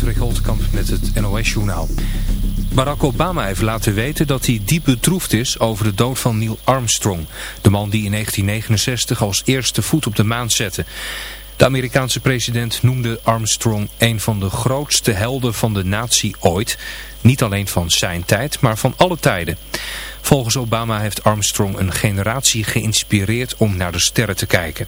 Patrick met het NOS-journaal. Barack Obama heeft laten weten dat hij diep bedroefd is over de dood van Neil Armstrong. De man die in 1969 als eerste voet op de maan zette. De Amerikaanse president noemde Armstrong een van de grootste helden van de natie ooit. Niet alleen van zijn tijd, maar van alle tijden. Volgens Obama heeft Armstrong een generatie geïnspireerd om naar de sterren te kijken.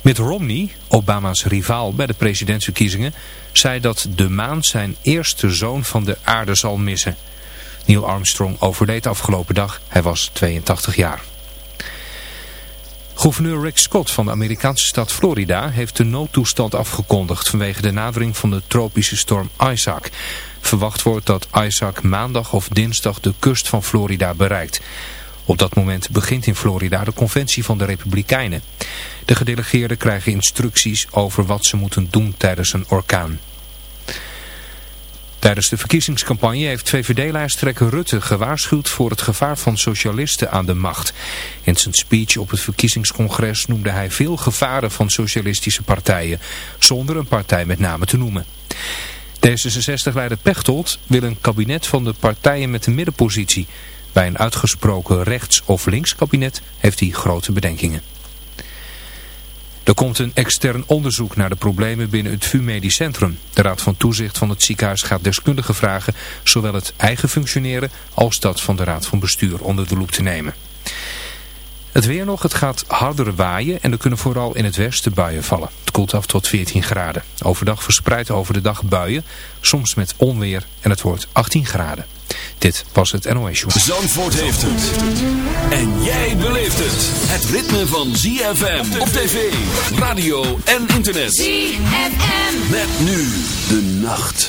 Mitt Romney, Obama's rivaal bij de presidentsverkiezingen, zei dat de maan zijn eerste zoon van de aarde zal missen. Neil Armstrong overleed afgelopen dag, hij was 82 jaar. Gouverneur Rick Scott van de Amerikaanse stad Florida heeft de noodtoestand afgekondigd vanwege de nadering van de tropische storm Isaac. Verwacht wordt dat Isaac maandag of dinsdag de kust van Florida bereikt. Op dat moment begint in Florida de conventie van de Republikeinen. De gedelegeerden krijgen instructies over wat ze moeten doen tijdens een orkaan. Tijdens de verkiezingscampagne heeft VVD-lijsttrekker Rutte gewaarschuwd voor het gevaar van socialisten aan de macht. In zijn speech op het verkiezingscongres noemde hij veel gevaren van socialistische partijen, zonder een partij met name te noemen. D66-leider Pechtold wil een kabinet van de partijen met een middenpositie. Bij een uitgesproken rechts- of links kabinet heeft hij grote bedenkingen. Er komt een extern onderzoek naar de problemen binnen het VU Medisch Centrum. De Raad van Toezicht van het ziekenhuis gaat deskundigen vragen zowel het eigen functioneren als dat van de Raad van Bestuur onder de loep te nemen. Het weer nog, het gaat harder waaien en er kunnen vooral in het westen buien vallen. Het koelt af tot 14 graden. Overdag verspreid over de dag buien, soms met onweer en het wordt 18 graden. Dit was het NOS Show. Zandvoort heeft het. En jij beleeft het. Het ritme van ZFM op tv, radio en internet. ZFM. Met nu de nacht.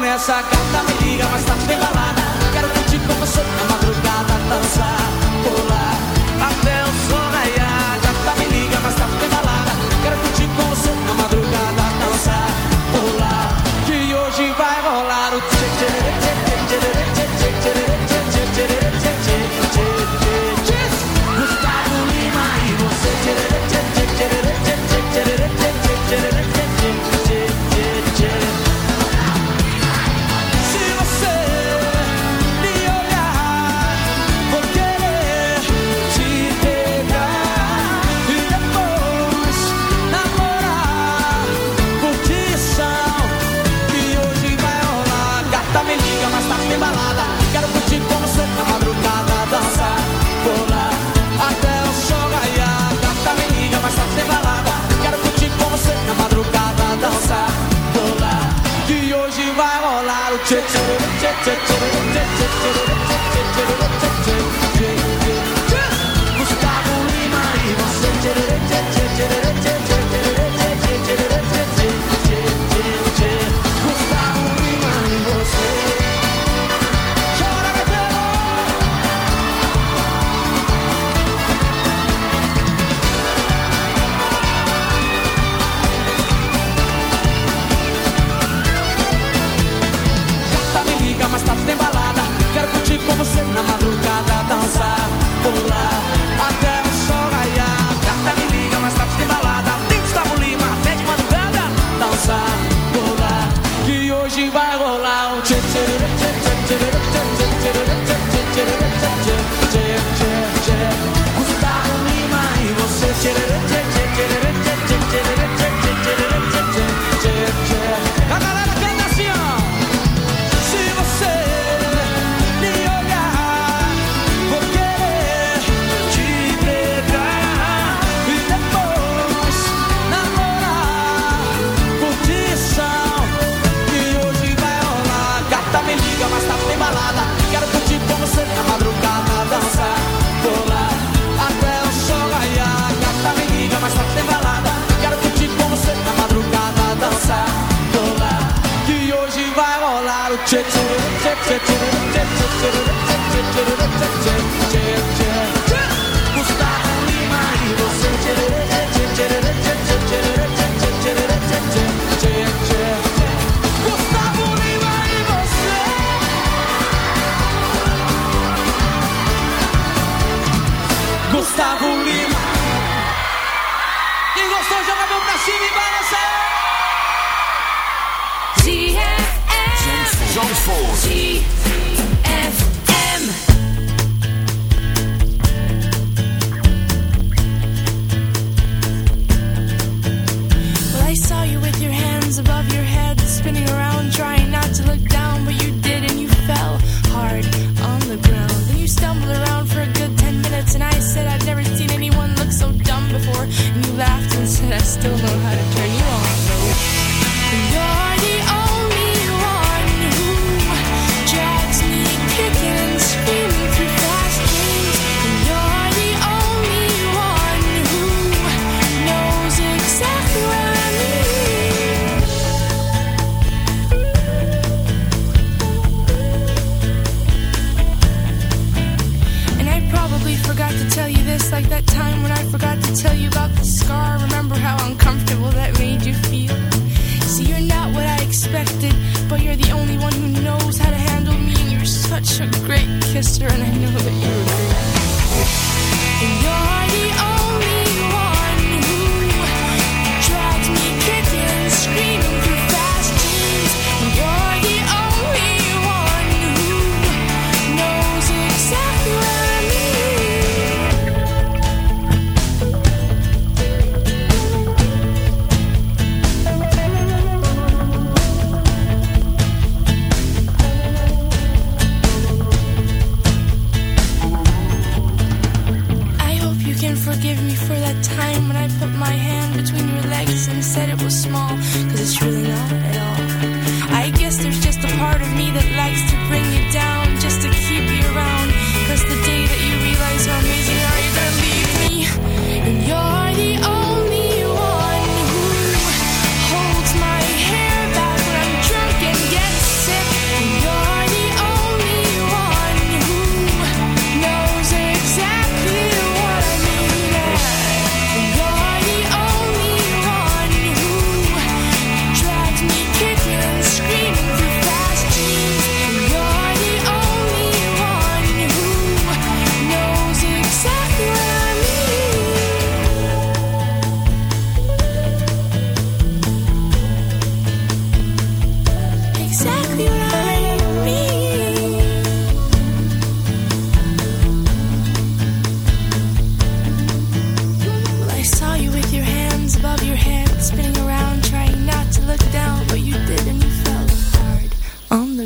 nessa carta me liga, mas tá bem balada. Quero curtir com você,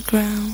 ground.